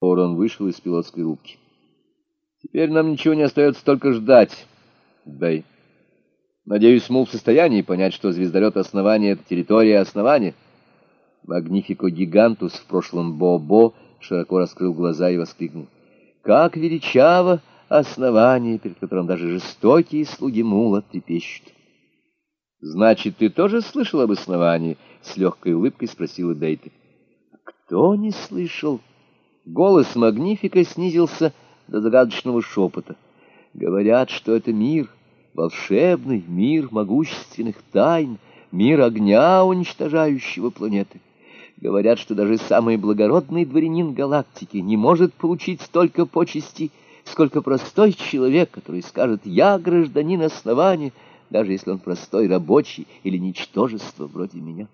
Он вышел из пилотской рубки. Теперь нам ничего не остается, только ждать, Бэй. Надеюсь, Мул в состоянии понять, что звездолет основания — это территория основания. Магнифико Гигантус, в прошлом Бо-Бо, широко раскрыл глаза и воскликнул. Как величаво основание, перед которым даже жестокие слуги Мула трепещут. «Значит, ты тоже слышал об основании?» — с легкой улыбкой спросила Дейта. «Кто не слышал?» Голос Магнифика снизился до загадочного шепота. Говорят, что это мир, волшебный мир могущественных тайн, мир огня, уничтожающего планеты. Говорят, что даже самый благородный дворянин галактики не может получить столько почестей, сколько простой человек, который скажет «я гражданин основания», даже если он простой рабочий или ничтожество вроде меня.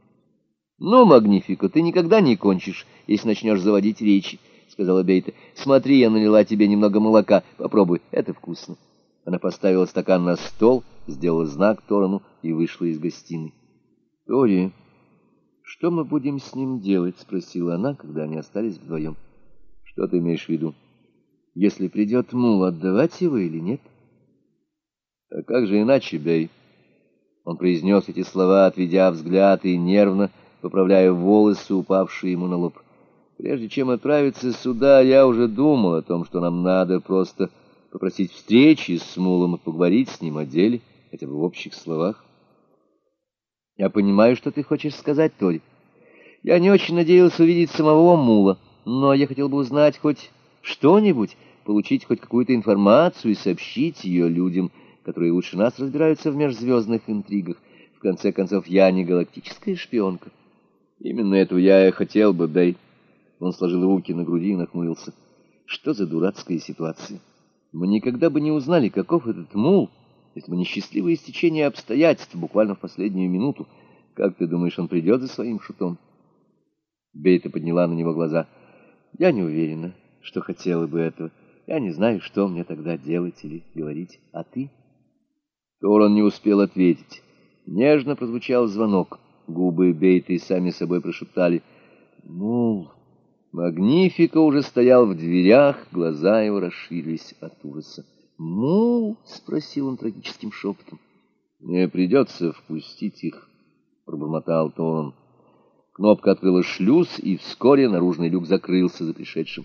Ну, Магнифико, ты никогда не кончишь, если начнешь заводить речи. — сказала Бейта. — Смотри, я налила тебе немного молока. Попробуй, это вкусно. Она поставила стакан на стол, сделала знак Торону и вышла из гостиной. — Тори, что мы будем с ним делать? — спросила она, когда они остались вдвоем. — Что ты имеешь в виду? Если придет мул, отдавать его или нет? — А как же иначе, Бей? Он произнес эти слова, отведя взгляд и нервно поправляя волосы, упавшие ему на лоб. Прежде чем отправиться сюда, я уже думал о том, что нам надо просто попросить встречи с Мулом и поговорить с ним о деле, хотя бы в общих словах. Я понимаю, что ты хочешь сказать, Тори. Я не очень надеялся увидеть самого Мула, но я хотел бы узнать хоть что-нибудь, получить хоть какую-то информацию и сообщить ее людям, которые лучше нас разбираются в межзвездных интригах. В конце концов, я не галактическая шпионка. Именно этого я и хотел бы, Бэй. Он сложил руки на груди и нахмурился. Что за дурацкая ситуация? Мы никогда бы не узнали, каков этот мул, если бы не счастливое стечение обстоятельств буквально в последнюю минуту. Как ты думаешь, он придет за своим шутом? Бейта подняла на него глаза. Я не уверена, что хотела бы этого. Я не знаю, что мне тогда делать или говорить. А ты? Торон не успел ответить. Нежно прозвучал звонок. Губы Бейты сами собой прошептали. «Мул!» Магнифика уже стоял в дверях, глаза его расширились от ужаса. «Ну?» — спросил он трагическим шепотом. «Мне придется впустить их», — пробормотал Торон. Кнопка открыла шлюз, и вскоре наружный люк закрылся за пришедшим.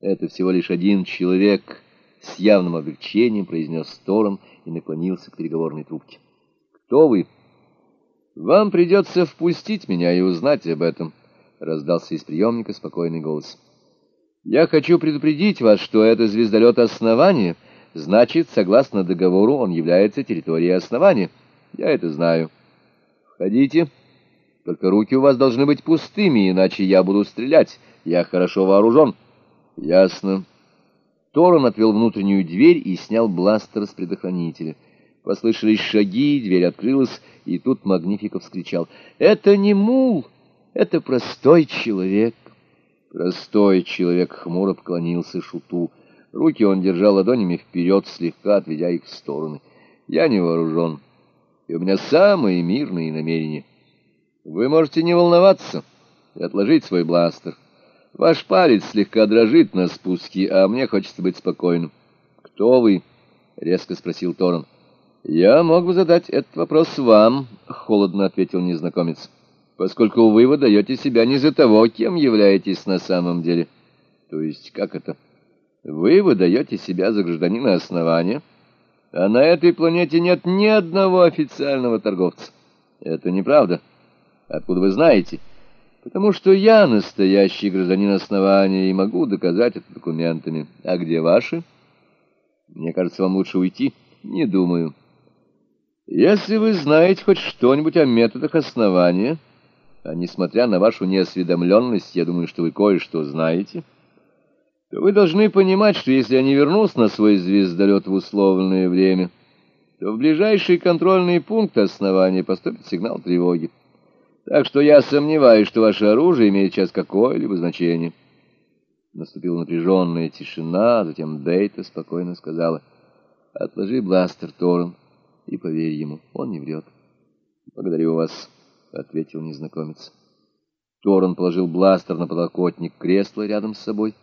«Это всего лишь один человек», — с явным облегчением произнес Торон и наклонился к переговорной трубке. «Кто вы?» «Вам придется впустить меня и узнать об этом» раздался из приемника спокойный голос. «Я хочу предупредить вас, что это звездолет основания. Значит, согласно договору, он является территорией основания. Я это знаю. Входите. Только руки у вас должны быть пустыми, иначе я буду стрелять. Я хорошо вооружен». «Ясно». Торон отвел внутреннюю дверь и снял бластер с предохранителя. Послышались шаги, дверь открылась, и тут Магнификов вскричал. «Это не мул!» Это простой человек. Простой человек хмуро поклонился шуту. Руки он держал ладонями вперед, слегка отведя их в стороны. Я не вооружен, и у меня самые мирные намерения. Вы можете не волноваться и отложить свой бластер. Ваш палец слегка дрожит на спуске, а мне хочется быть спокойным. «Кто вы?» — резко спросил Торон. «Я мог бы задать этот вопрос вам», — холодно ответил незнакомец поскольку вы выдаете себя не за того, кем являетесь на самом деле. То есть, как это? Вы выдаете себя за гражданина основания, а на этой планете нет ни одного официального торговца. Это неправда. Откуда вы знаете? Потому что я настоящий гражданин основания и могу доказать это документами. А где ваши? Мне кажется, вам лучше уйти. Не думаю. Если вы знаете хоть что-нибудь о методах основания... А несмотря на вашу неосведомленность, я думаю, что вы кое-что знаете, то вы должны понимать, что если я не вернусь на свой звездолет в условленное время, то в ближайший контрольный пункт основания поступит сигнал тревоги. Так что я сомневаюсь, что ваше оружие имеет сейчас какое-либо значение. Наступила напряженная тишина, затем Дейта спокойно сказала, «Отложи бластер, Торн, и поверь ему, он не врет. Благодарю вас». — ответил незнакомец. Торон положил бластер на подлокотник кресла рядом с собой